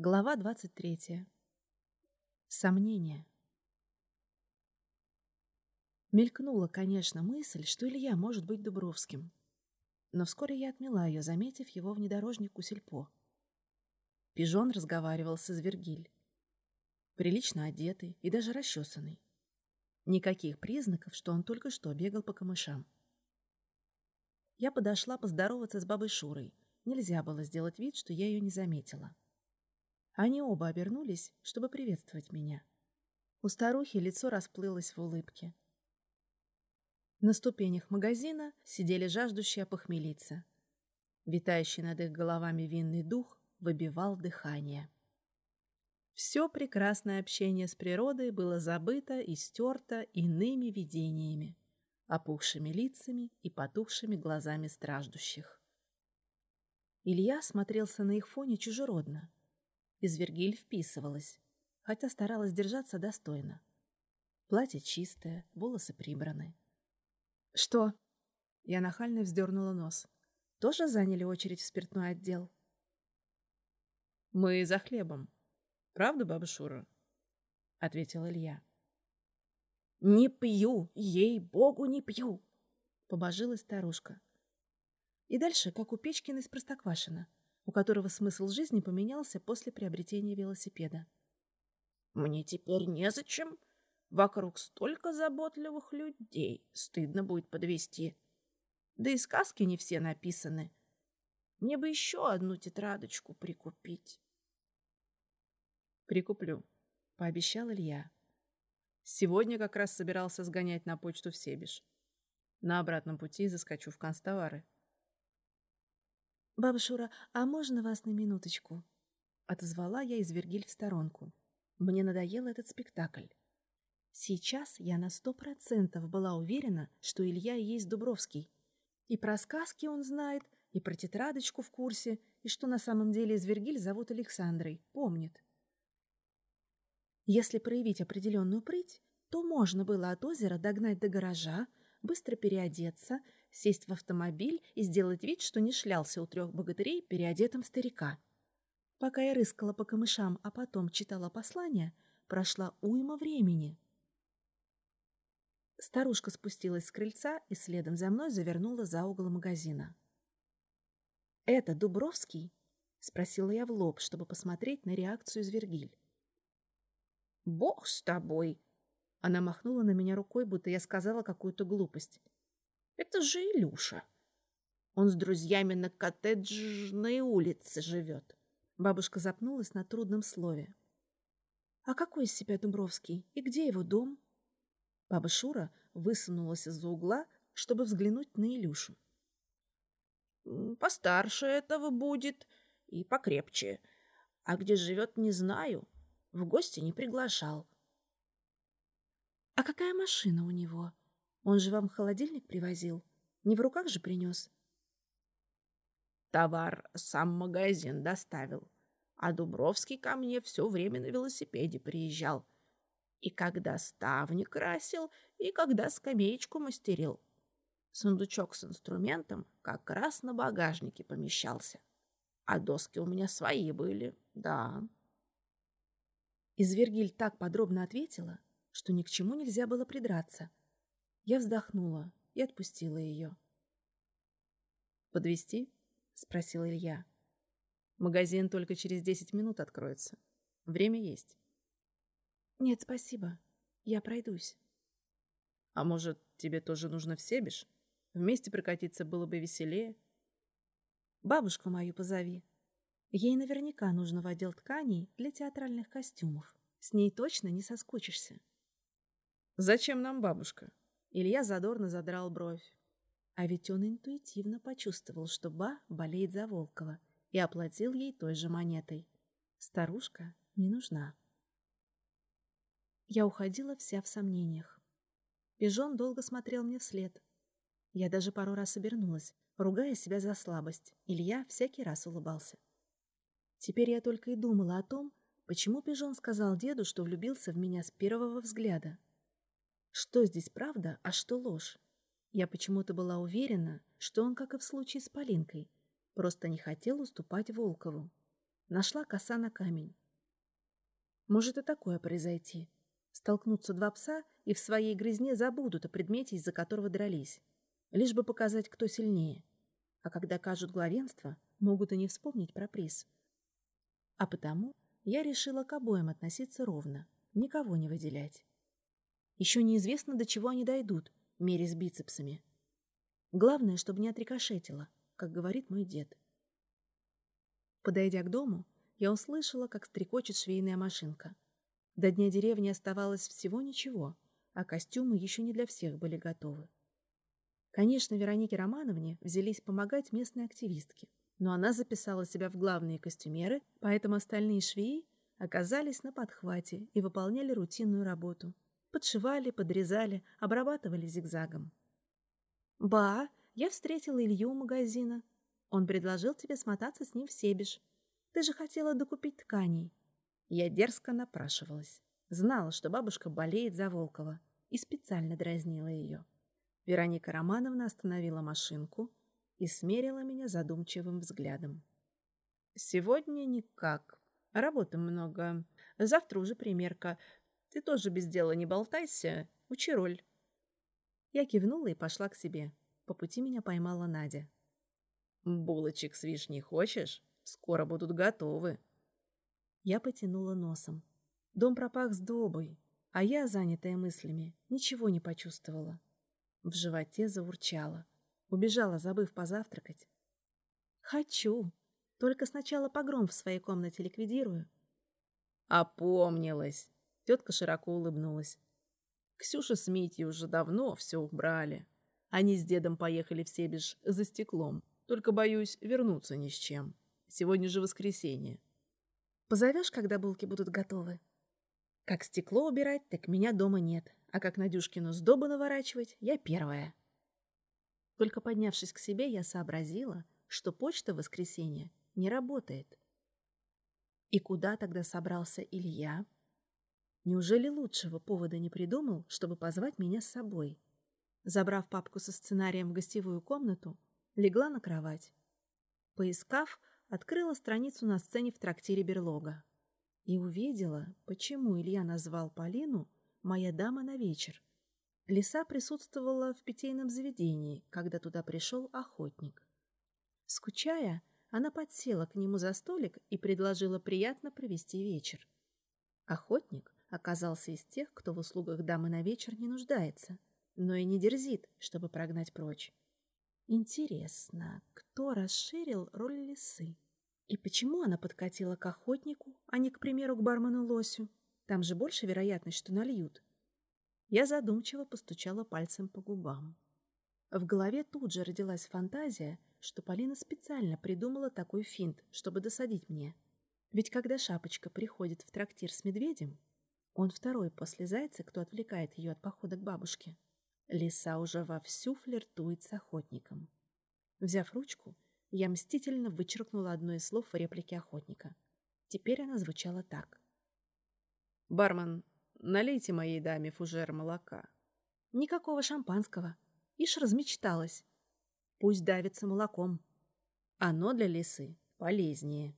Глава 23. Сомнение. Мелькнула, конечно, мысль, что Илья может быть Дубровским. Но вскоре я отмела ее, заметив его внедорожник у сельпо. Пижон разговаривал с Извергиль. Прилично одетый и даже расчесанный. Никаких признаков, что он только что бегал по камышам. Я подошла поздороваться с бабой Шурой. Нельзя было сделать вид, что я ее не заметила. Они оба обернулись, чтобы приветствовать меня. У старухи лицо расплылось в улыбке. На ступенях магазина сидели жаждущие опохмелиться. Витающий над их головами винный дух выбивал дыхание. Все прекрасное общение с природой было забыто и стерто иными видениями, опухшими лицами и потухшими глазами страждущих. Илья смотрелся на их фоне чужеродно — Извергиль вписывалась, хотя старалась держаться достойно. Платье чистое, волосы прибраны. «Что?» Я нахально вздернула нос. «Тоже заняли очередь в спиртной отдел?» «Мы за хлебом. Правда, баба Шура?» — ответил Илья. «Не пью, ей-богу, не пью!» — побожилась старушка. И дальше, как у Печкина из Простоквашина — у которого смысл жизни поменялся после приобретения велосипеда. «Мне теперь незачем. Вокруг столько заботливых людей. Стыдно будет подвести. Да и сказки не все написаны. Мне бы еще одну тетрадочку прикупить». «Прикуплю», — пообещал Илья. «Сегодня как раз собирался сгонять на почту в Себеж. На обратном пути заскочу в констовары». «Баба Шура, а можно вас на минуточку?» Отозвала я из Вергиль в сторонку. Мне надоел этот спектакль. Сейчас я на сто процентов была уверена, что Илья и есть Дубровский. И про сказки он знает, и про тетрадочку в курсе, и что на самом деле из Вергиль зовут Александрой, помнит. Если проявить определенную прыть, то можно было от озера догнать до гаража, быстро переодеться — сесть в автомобиль и сделать вид, что не шлялся у трех богатырей переодетым старика. Пока я рыскала по камышам, а потом читала послание, прошла уйма времени. Старушка спустилась с крыльца и следом за мной завернула за угол магазина. «Это Дубровский?» — спросила я в лоб, чтобы посмотреть на реакцию Звергиль. «Бог с тобой!» Она махнула на меня рукой, будто я сказала какую-то глупость. Это же Илюша. Он с друзьями на коттеджной улице живет. Бабушка запнулась на трудном слове. А какой из себя Дубровский? И где его дом? Баба Шура высунулась из-за угла, чтобы взглянуть на Илюшу. Постарше этого будет и покрепче. А где живет, не знаю. В гости не приглашал. А какая машина у него? Он же вам холодильник привозил? Не в руках же принес? Товар сам магазин доставил. А Дубровский ко мне все время на велосипеде приезжал. И когда ставни красил, и когда скамеечку мастерил. Сундучок с инструментом как раз на багажнике помещался. А доски у меня свои были, да. Извергиль так подробно ответила, что ни к чему нельзя было придраться. Я вздохнула и отпустила ее. Подвести? спросил Илья. Магазин только через десять минут откроется. Время есть. Нет, спасибо. Я пройдусь. А может, тебе тоже нужно в Себеж? Вместе прокатиться было бы веселее. Бабушку мою позови. Ей наверняка нужно в отдел тканей для театральных костюмов. С ней точно не соскучишься. Зачем нам бабушка? Илья задорно задрал бровь. А ведь он интуитивно почувствовал, что Ба болеет за Волкова и оплатил ей той же монетой. Старушка не нужна. Я уходила вся в сомнениях. Пижон долго смотрел мне вслед. Я даже пару раз обернулась, ругая себя за слабость. Илья всякий раз улыбался. Теперь я только и думала о том, почему Пижон сказал деду, что влюбился в меня с первого взгляда. Что здесь правда, а что ложь? Я почему-то была уверена, что он, как и в случае с Полинкой, просто не хотел уступать Волкову. Нашла коса на камень. Может и такое произойти. Столкнутся два пса и в своей грызне забудут о предмете, из-за которого дрались. Лишь бы показать, кто сильнее. А когда кажут главенство, могут и не вспомнить про приз. А потому я решила к обоим относиться ровно, никого не выделять. Еще неизвестно, до чего они дойдут, мере с бицепсами. Главное, чтобы не отрикошетило, как говорит мой дед. Подойдя к дому, я услышала, как стрекочет швейная машинка. До дня деревни оставалось всего ничего, а костюмы еще не для всех были готовы. Конечно, Веронике Романовне взялись помогать местные активистки, но она записала себя в главные костюмеры, поэтому остальные швеи оказались на подхвате и выполняли рутинную работу. Подшивали, подрезали, обрабатывали зигзагом. «Ба, я встретила Илью у магазина. Он предложил тебе смотаться с ним в Себеж. Ты же хотела докупить тканей». Я дерзко напрашивалась. Знала, что бабушка болеет за Волкова, и специально дразнила ее. Вероника Романовна остановила машинку и смерила меня задумчивым взглядом. «Сегодня никак. Работы много. Завтра уже примерка. Ты тоже без дела не болтайся. Учи роль». Я кивнула и пошла к себе. По пути меня поймала Надя. «Булочек с вишней хочешь? Скоро будут готовы». Я потянула носом. Дом пропах сдобой, а я, занятая мыслями, ничего не почувствовала. В животе заурчало. Убежала, забыв позавтракать. «Хочу. Только сначала погром в своей комнате ликвидирую». «Опомнилась!» Тетка широко улыбнулась. Ксюша с Митей уже давно все убрали. Они с дедом поехали в Себеж за стеклом. Только, боюсь, вернуться ни с чем. Сегодня же воскресенье. Позовешь, когда булки будут готовы? Как стекло убирать, так меня дома нет. А как Надюшкину сдобу наворачивать, я первая. Только поднявшись к себе, я сообразила, что почта в воскресенье не работает. И куда тогда собрался Илья? Неужели лучшего повода не придумал, чтобы позвать меня с собой? Забрав папку со сценарием в гостевую комнату, легла на кровать. Поискав, открыла страницу на сцене в трактире Берлога и увидела, почему Илья назвал Полину «моя дама на вечер». Лиса присутствовала в питейном заведении, когда туда пришел охотник. Скучая, она подсела к нему за столик и предложила приятно провести вечер. Охотник оказался из тех, кто в услугах дамы на вечер не нуждается, но и не дерзит, чтобы прогнать прочь. Интересно, кто расширил роль лисы? И почему она подкатила к охотнику, а не, к примеру, к бармену Лосю? Там же больше вероятность, что нальют. Я задумчиво постучала пальцем по губам. В голове тут же родилась фантазия, что Полина специально придумала такой финт, чтобы досадить мне. Ведь когда Шапочка приходит в трактир с медведем, он второй после зайца, кто отвлекает ее от похода к бабушке. Лиса уже вовсю флиртует с охотником. Взяв ручку, я мстительно вычеркнула одно из слов в реплике охотника. Теперь она звучала так. «Бармен, налейте моей даме фужер молока». «Никакого шампанского. Ишь размечталась. Пусть давится молоком. Оно для лисы полезнее».